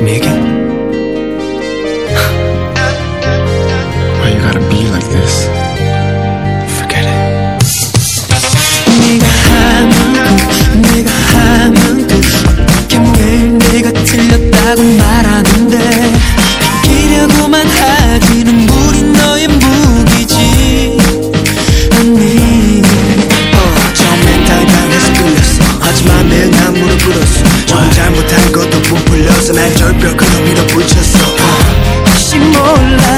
me again. 좀 잘못한 것도 부풀려서 날 절벽으로 밀어붙였어. 혹시 몰라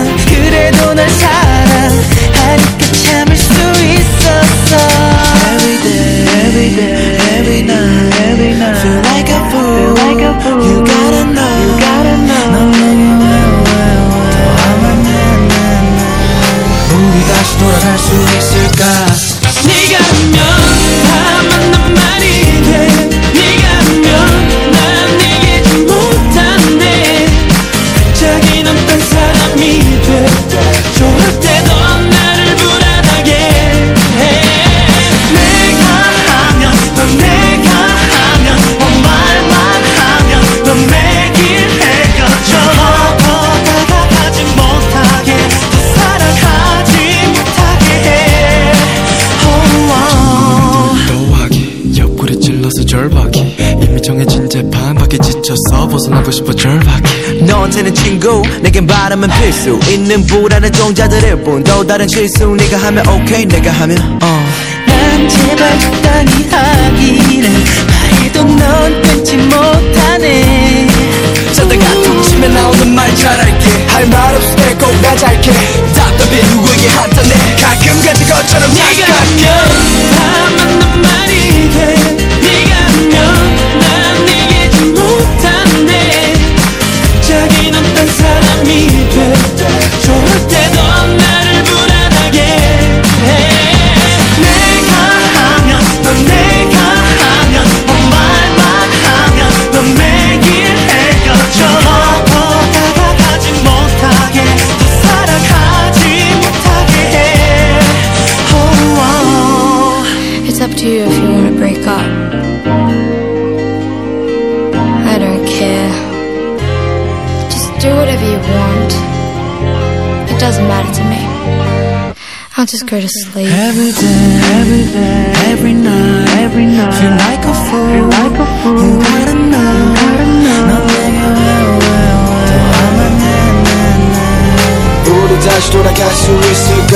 정해진 재판 밖에 지쳐서 벗어나고 싶어 절박이 너한테는 친구 내겐 바람은 필수. 있는 불안한 종자들일 뿐또 다른 실수. 네가 하면 오케이 내가 하면 어난 제발 적당히 하기를 말해도 넌 끊지 못하네. 자다가 툭 치면 나오는 말 잘할게. 할 말 없을 때꼭나 잘게. 답답해 누구에게 한탄해 가끔 같은 것처럼 네가 to you if you want to break up. I don't care. Just do whatever you want. It doesn't matter to me. I'll just go to sleep. Every day, every day, every night, every night. Feel like a fool, feel like a fool. You gotta know, you gotta know. 너에게 왜, 왜, 왜. 우리 다시 돌아갈 수 있을까?